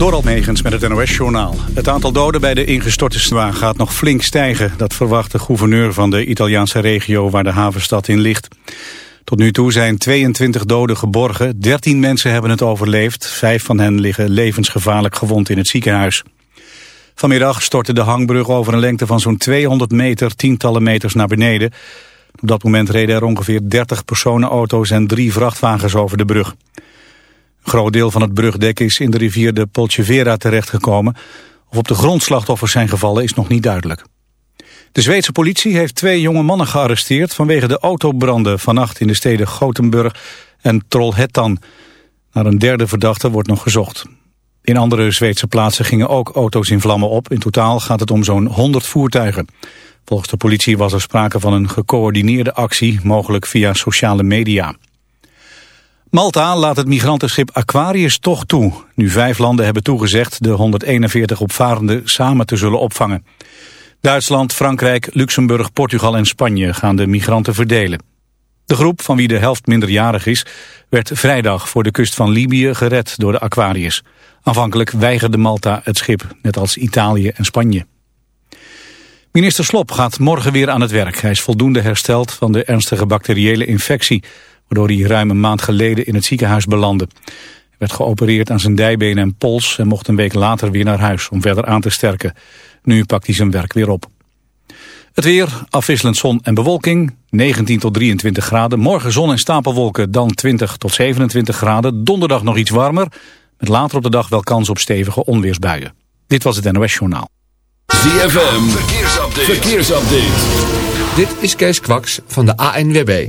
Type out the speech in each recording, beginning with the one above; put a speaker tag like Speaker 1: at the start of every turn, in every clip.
Speaker 1: Door Almegens met het NOS-journaal. Het aantal doden bij de ingestorte zwaar gaat nog flink stijgen. Dat verwacht de gouverneur van de Italiaanse regio waar de havenstad in ligt. Tot nu toe zijn 22 doden geborgen. 13 mensen hebben het overleefd. Vijf van hen liggen levensgevaarlijk gewond in het ziekenhuis. Vanmiddag stortte de hangbrug over een lengte van zo'n 200 meter tientallen meters naar beneden. Op dat moment reden er ongeveer 30 personenauto's en drie vrachtwagens over de brug. Groot deel van het brugdek is in de rivier de Polcevera terechtgekomen. Of op de grond slachtoffers zijn gevallen is nog niet duidelijk. De Zweedse politie heeft twee jonge mannen gearresteerd... vanwege de autobranden vannacht in de steden Gothenburg en Trollhättan. Naar een derde verdachte wordt nog gezocht. In andere Zweedse plaatsen gingen ook auto's in vlammen op. In totaal gaat het om zo'n 100 voertuigen. Volgens de politie was er sprake van een gecoördineerde actie, mogelijk via sociale media. Malta laat het migrantenschip Aquarius toch toe. Nu vijf landen hebben toegezegd de 141 opvarenden samen te zullen opvangen. Duitsland, Frankrijk, Luxemburg, Portugal en Spanje gaan de migranten verdelen. De groep, van wie de helft minderjarig is, werd vrijdag voor de kust van Libië gered door de Aquarius. Aanvankelijk weigerde Malta het schip, net als Italië en Spanje. Minister Slop gaat morgen weer aan het werk. Hij is voldoende hersteld van de ernstige bacteriële infectie waardoor hij ruim een maand geleden in het ziekenhuis belandde. Hij werd geopereerd aan zijn dijbenen en pols en mocht een week later weer naar huis om verder aan te sterken. Nu pakt hij zijn werk weer op. Het weer, afwisselend zon en bewolking, 19 tot 23 graden. Morgen zon en stapelwolken, dan 20 tot 27 graden. Donderdag nog iets warmer, met later op de dag wel kans op stevige onweersbuien. Dit was het NOS Journaal.
Speaker 2: ZFM, verkeersupdate. verkeersupdate.
Speaker 3: Dit is Kees Kwaks van de ANWB.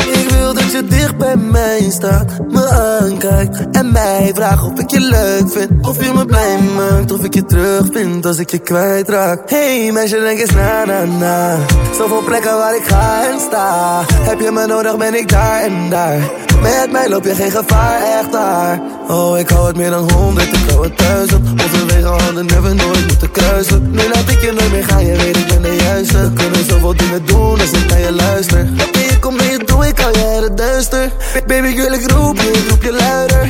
Speaker 4: Dat je dicht bij mij staat Me aankijkt en mij vraagt of ik je leuk vind. Of je me blij maakt, of ik je terug vind Als ik je kwijtraak. Hey meisje denk eens na na na. Zoveel plekken waar ik ga en sta. Heb je me nodig ben ik daar en daar Met mij loop je geen gevaar, echt daar Oh ik hou het meer dan honderd, ik hou het duizend. Onze wegen hadden nooit moeten kruisen. Nu laat ik je nooit meer gaan, je weet ik ben de juiste. We kunnen zoveel dingen doen als ik naar je luister. Oké, ik kom mee, doe ik al jaren duister. Baby girl, ik roep je, roep je luider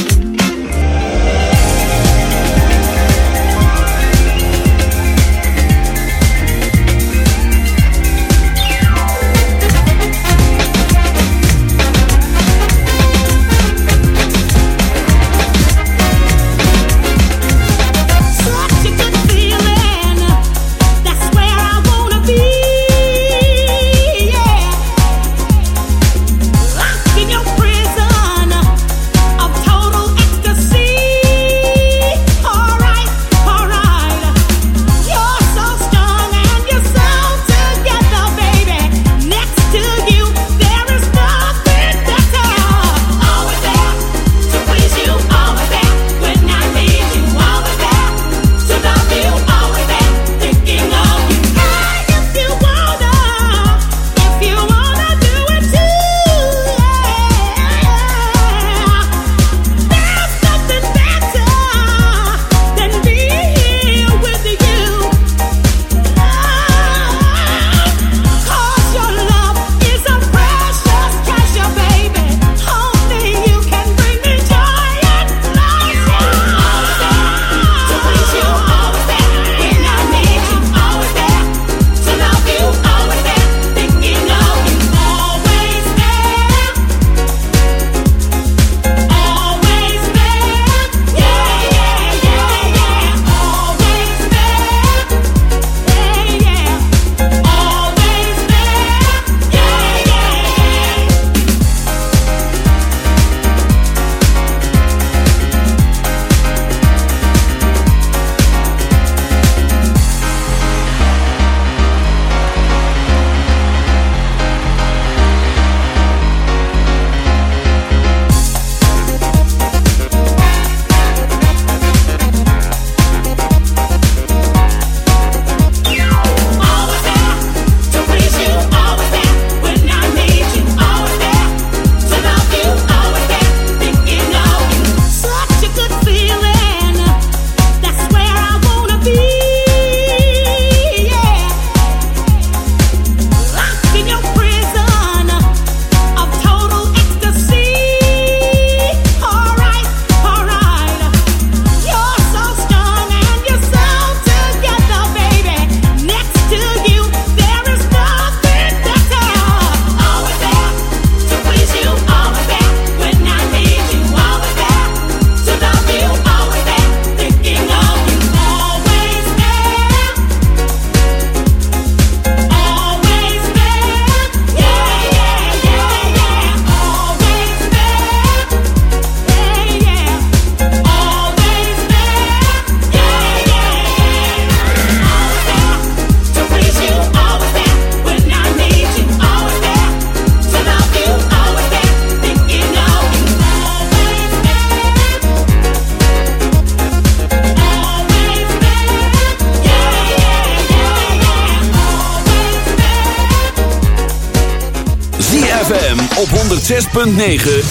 Speaker 5: 9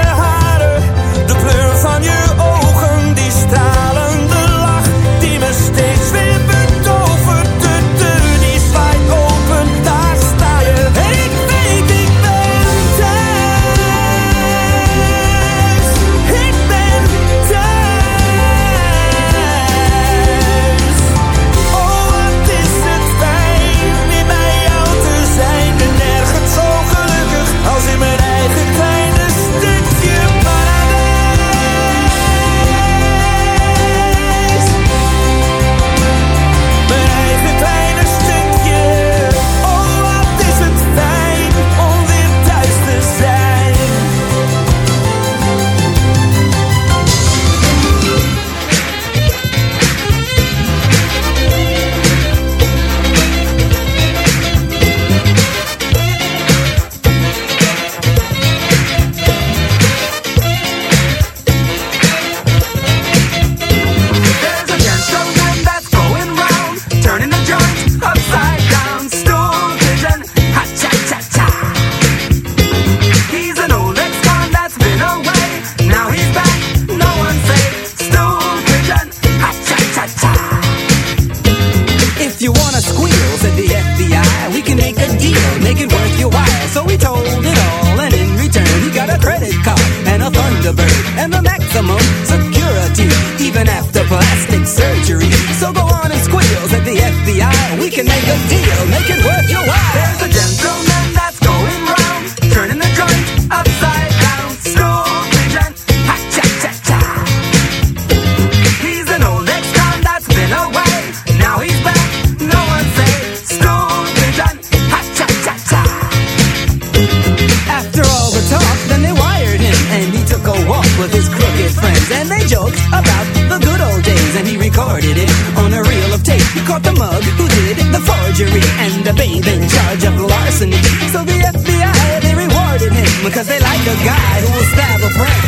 Speaker 6: forgery and a babe in charge of larceny. So the FBI, they rewarded him because they like a guy who will stab a friend.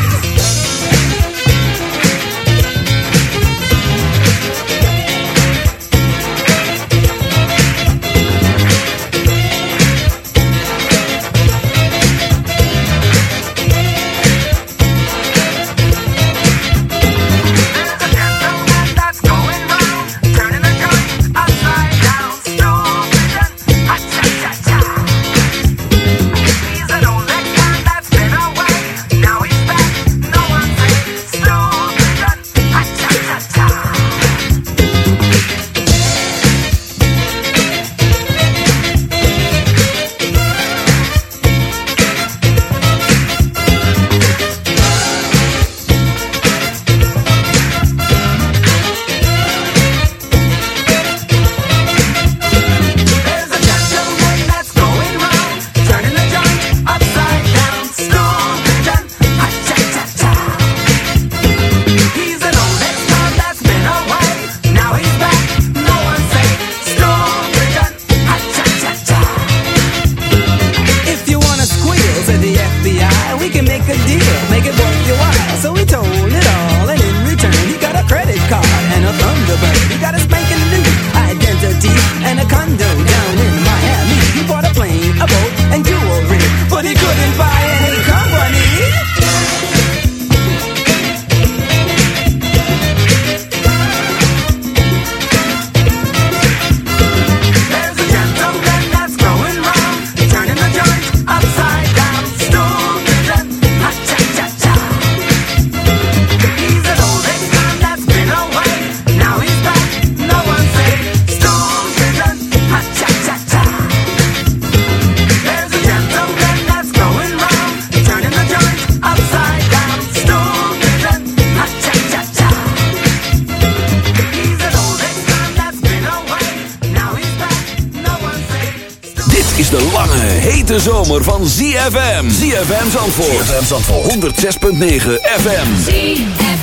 Speaker 2: ZFM. FM Zandvoort. ZFM Zandvoort. 106.9 FM.
Speaker 7: ZFM.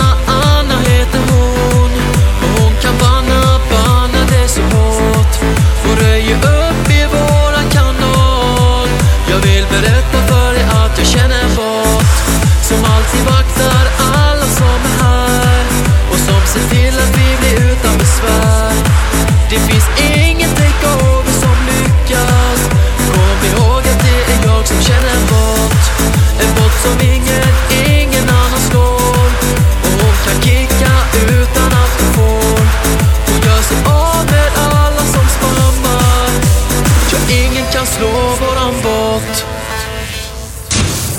Speaker 8: Banna det röjer upp i våran kanal. Jag vill berätta för dig att jag känner en bot Som alltid vaktar alla som är här. Och som ser till att vi blir utan besvär. Det finns ingen takeover som lyckas. Kom ihåg att det är jag som känner en bot En bot som ingen, ingen